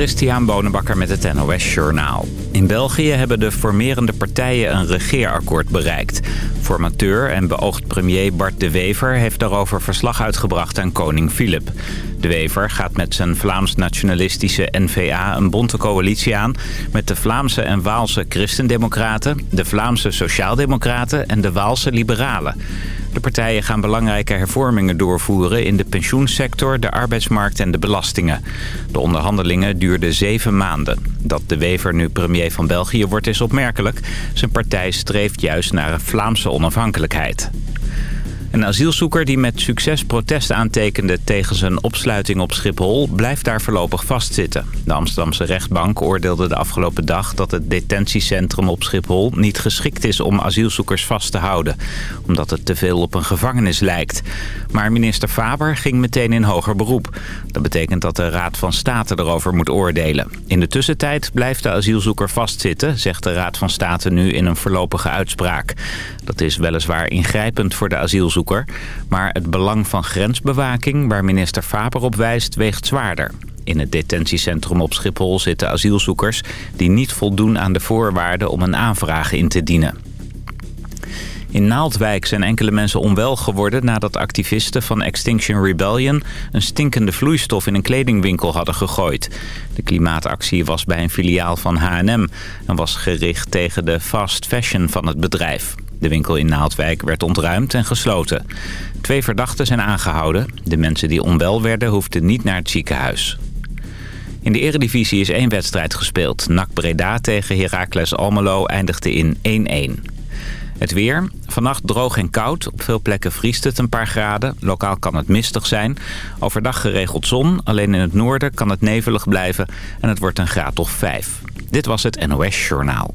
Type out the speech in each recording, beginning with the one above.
Christian Bonenbakker met het NOS Journaal. In België hebben de formerende partijen een regeerakkoord bereikt. Formateur en beoogd premier Bart de Wever heeft daarover verslag uitgebracht aan koning Filip. De Wever gaat met zijn Vlaams-nationalistische N-VA een bonte coalitie aan... met de Vlaamse en Waalse Christendemocraten, de Vlaamse Sociaaldemocraten en de Waalse Liberalen. De partijen gaan belangrijke hervormingen doorvoeren in de pensioensector, de arbeidsmarkt en de belastingen. De onderhandelingen duurden zeven maanden. Dat de Wever nu premier van België wordt is opmerkelijk. Zijn partij streeft juist naar een Vlaamse onafhankelijkheid. Een asielzoeker die met succes protest aantekende tegen zijn opsluiting op Schiphol... blijft daar voorlopig vastzitten. De Amsterdamse rechtbank oordeelde de afgelopen dag dat het detentiecentrum op Schiphol... niet geschikt is om asielzoekers vast te houden. Omdat het te veel op een gevangenis lijkt. Maar minister Faber ging meteen in hoger beroep. Dat betekent dat de Raad van State erover moet oordelen. In de tussentijd blijft de asielzoeker vastzitten... zegt de Raad van State nu in een voorlopige uitspraak. Dat is weliswaar ingrijpend voor de asielzoeker maar het belang van grensbewaking, waar minister Faber op wijst, weegt zwaarder. In het detentiecentrum op Schiphol zitten asielzoekers... die niet voldoen aan de voorwaarden om een aanvraag in te dienen. In Naaldwijk zijn enkele mensen onwel geworden nadat activisten van Extinction Rebellion een stinkende vloeistof in een kledingwinkel hadden gegooid. De klimaatactie was bij een filiaal van H&M en was gericht tegen de fast fashion van het bedrijf. De winkel in Naaldwijk werd ontruimd en gesloten. Twee verdachten zijn aangehouden. De mensen die onwel werden hoefden niet naar het ziekenhuis. In de eredivisie is één wedstrijd gespeeld. NAC Breda tegen Heracles Almelo eindigde in 1-1. Het weer. Vannacht droog en koud. Op veel plekken vriest het een paar graden. Lokaal kan het mistig zijn. Overdag geregeld zon. Alleen in het noorden kan het nevelig blijven. En het wordt een graad of 5. Dit was het NOS Journaal.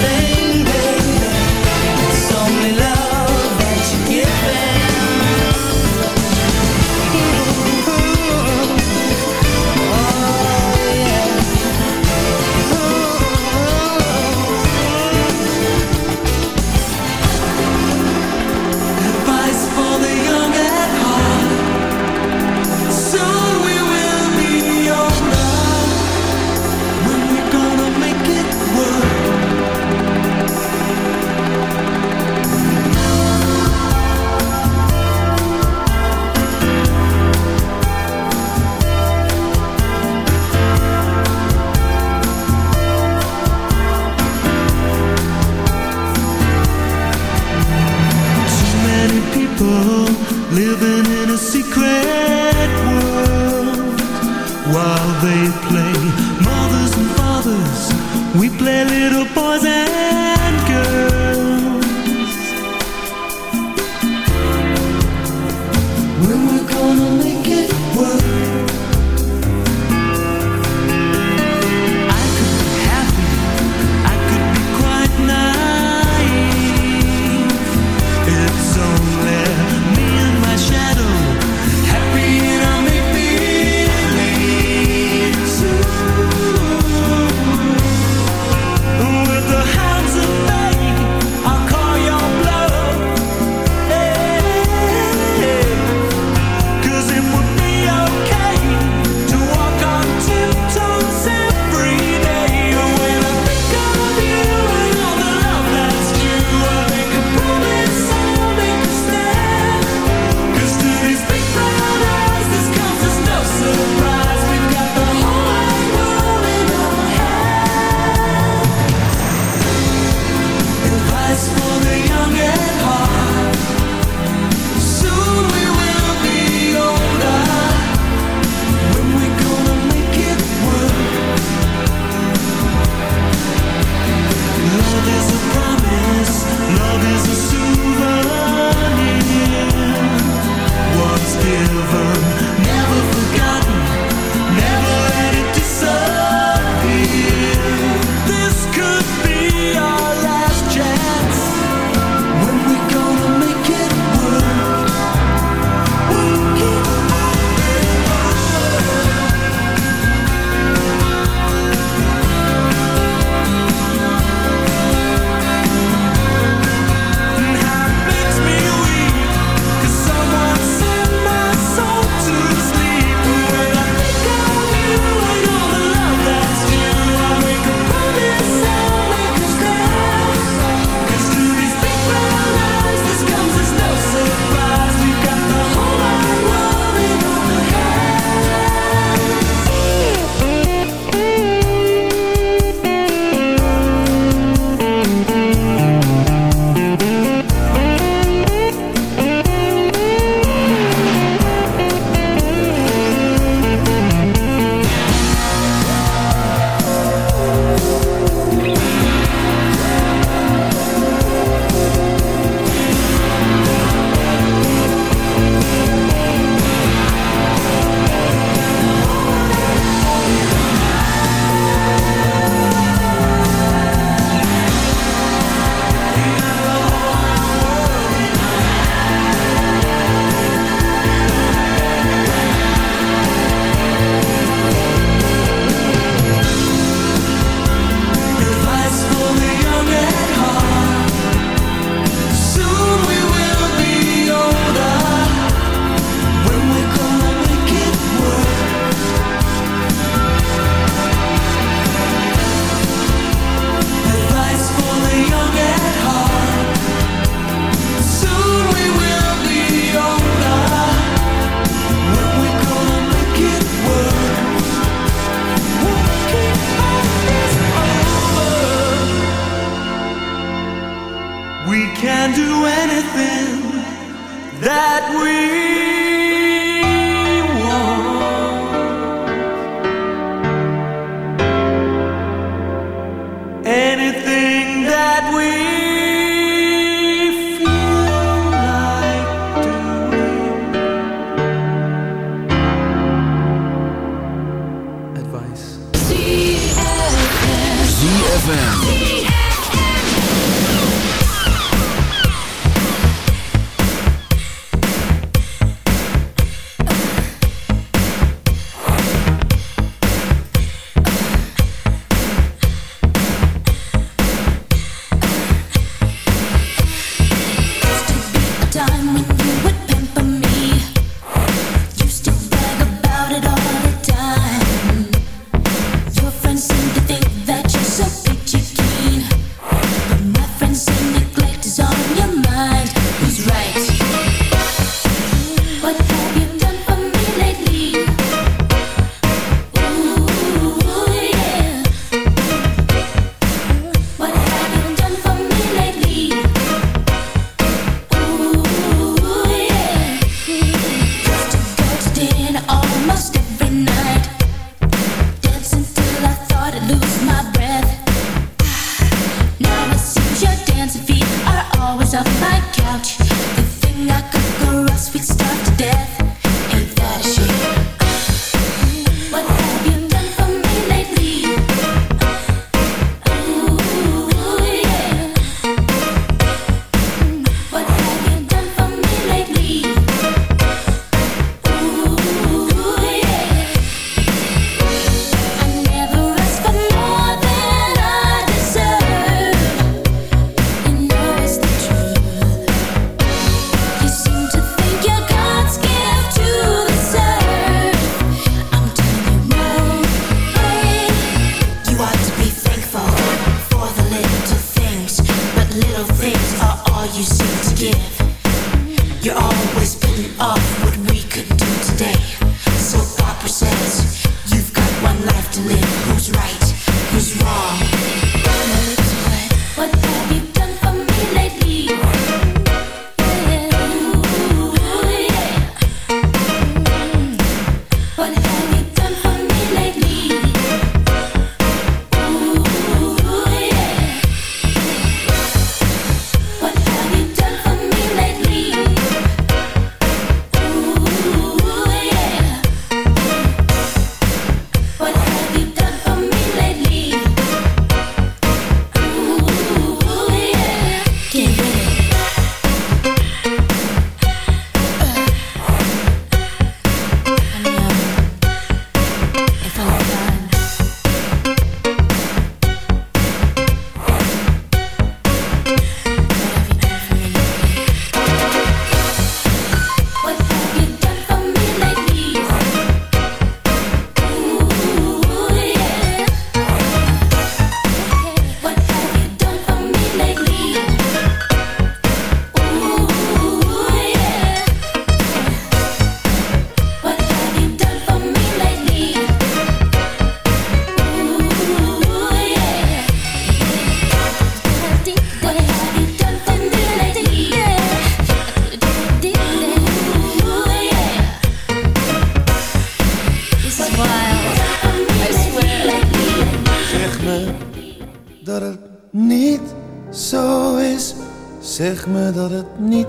thing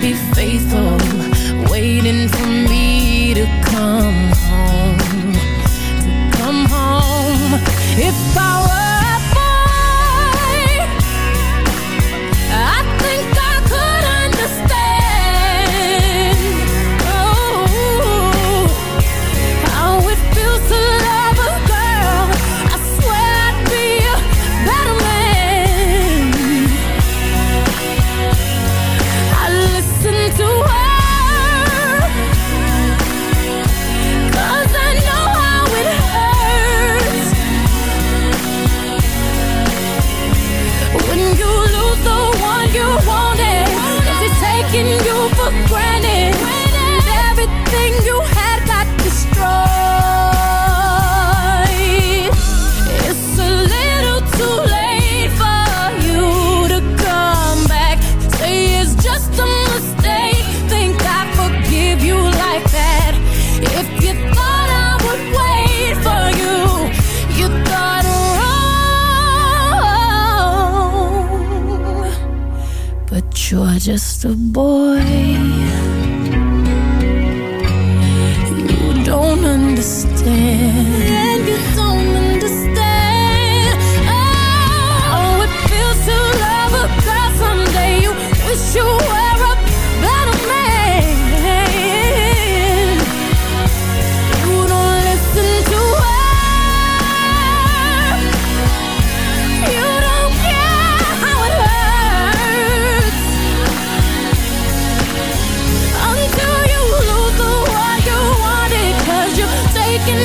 be faithful, waiting for me.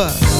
Curitiba.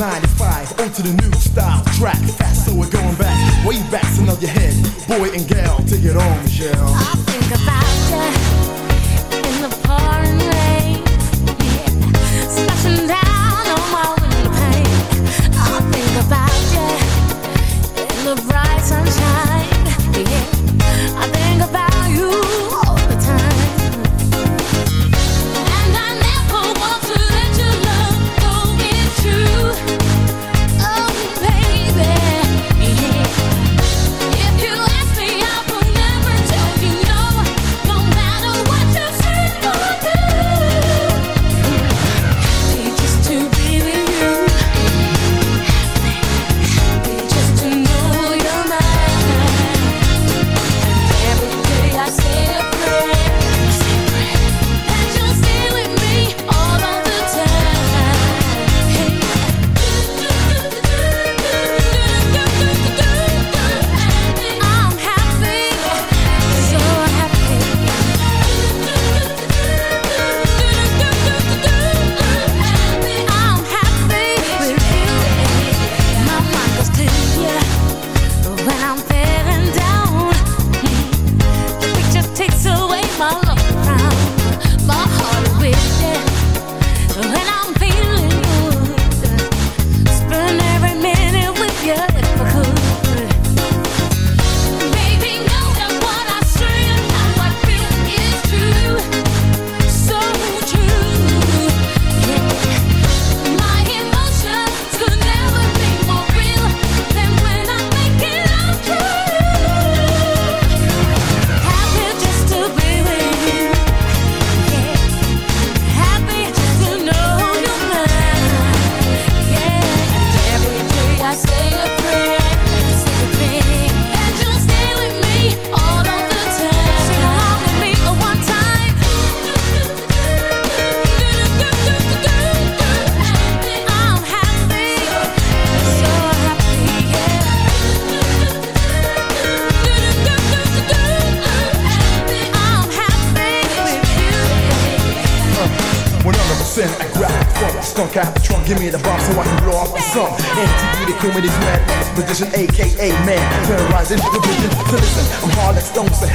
95. on to the new style track. Fast, so we're going back, way back, so know your head. Boy and gal, take it on, Michelle. I think about you.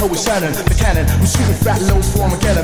poet Shannon, the cannon. I'm shooting fat low for again.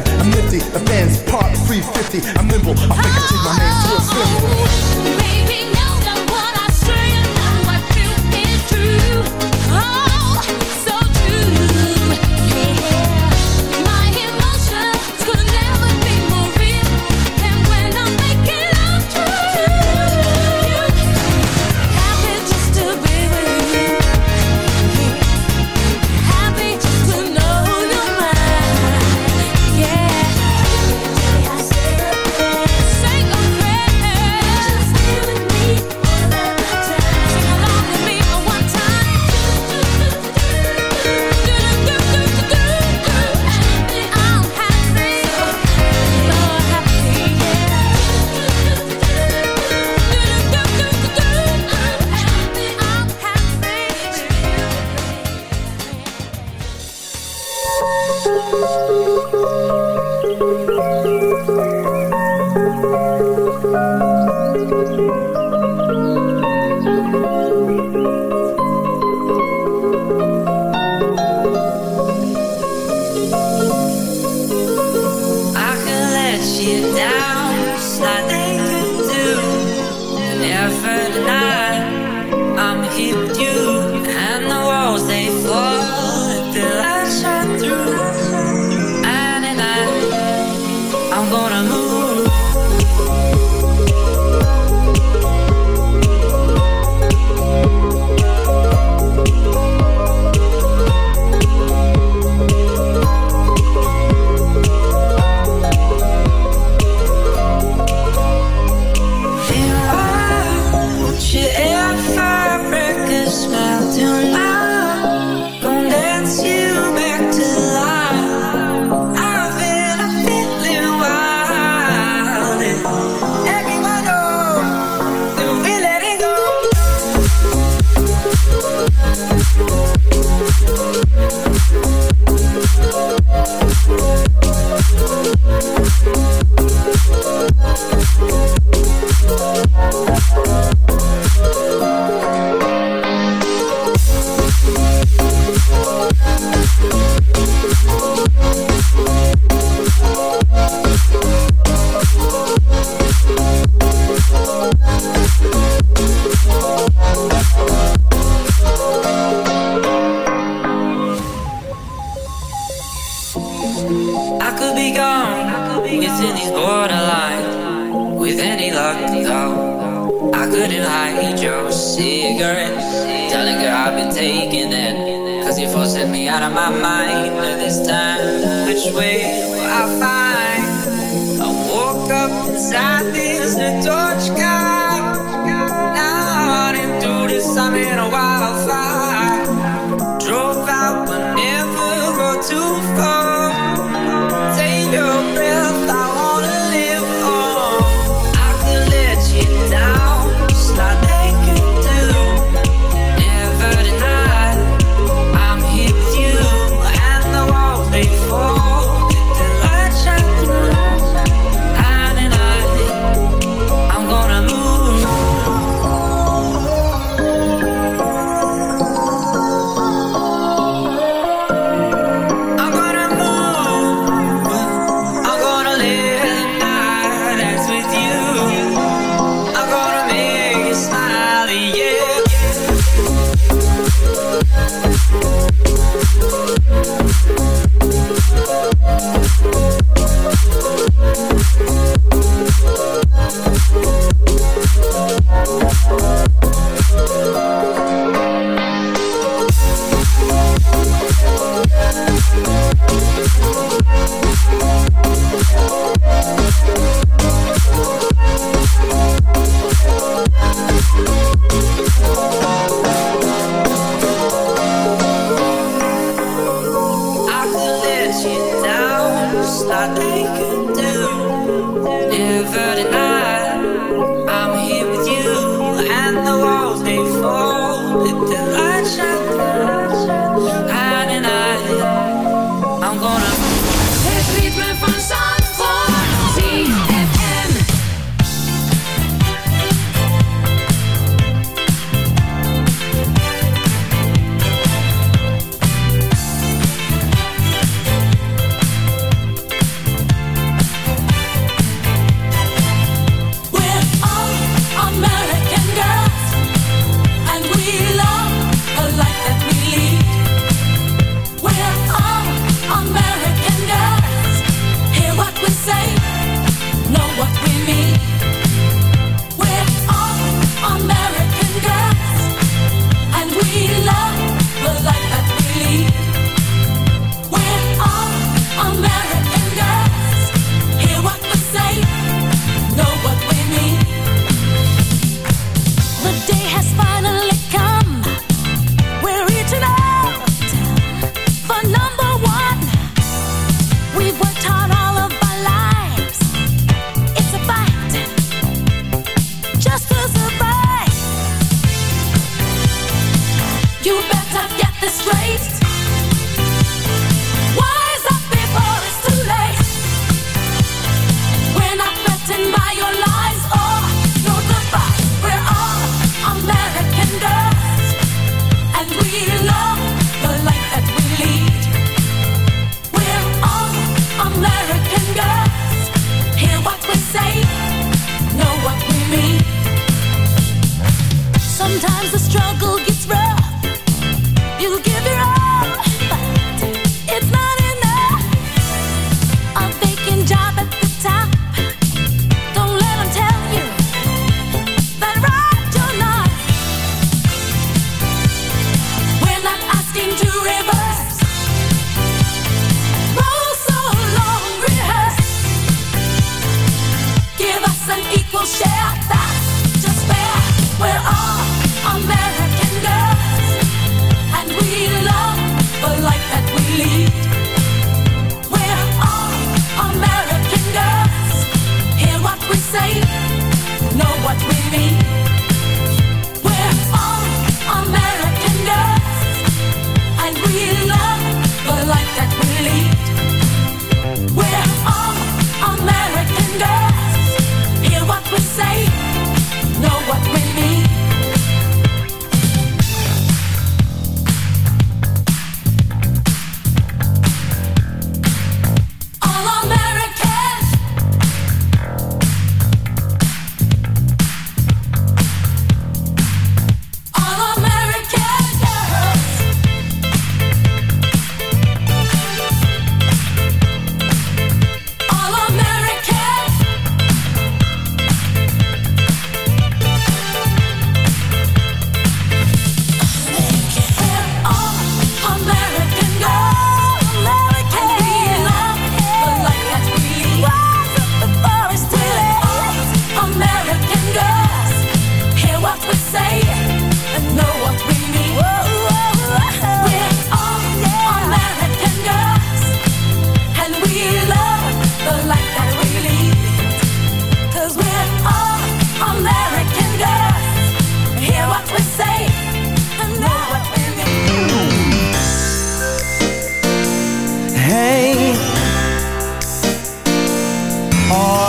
Thank you. I've been taking it. Cause you're forcing me out of my mind. But this time, which way will I find? I woke up inside this torch car. Now running through this, I'm in a wildfire.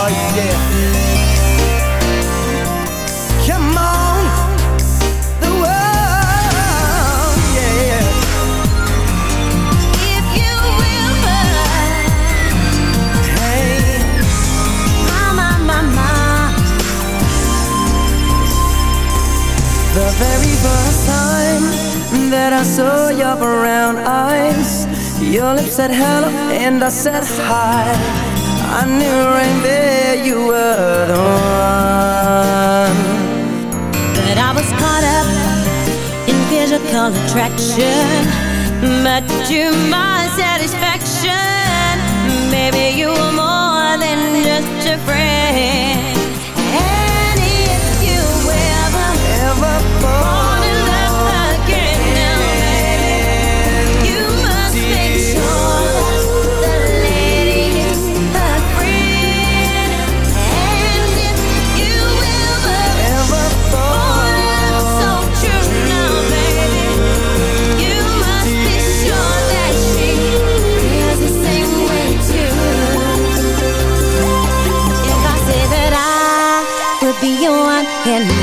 Come on, the world. If you will but hey, my my my my, the very first time that I saw your brown eyes, your lips said hello and I said hi. I knew right there you were the one. But I was caught up in physical attraction. But to my satisfaction, Maybe you were more than just a friend. and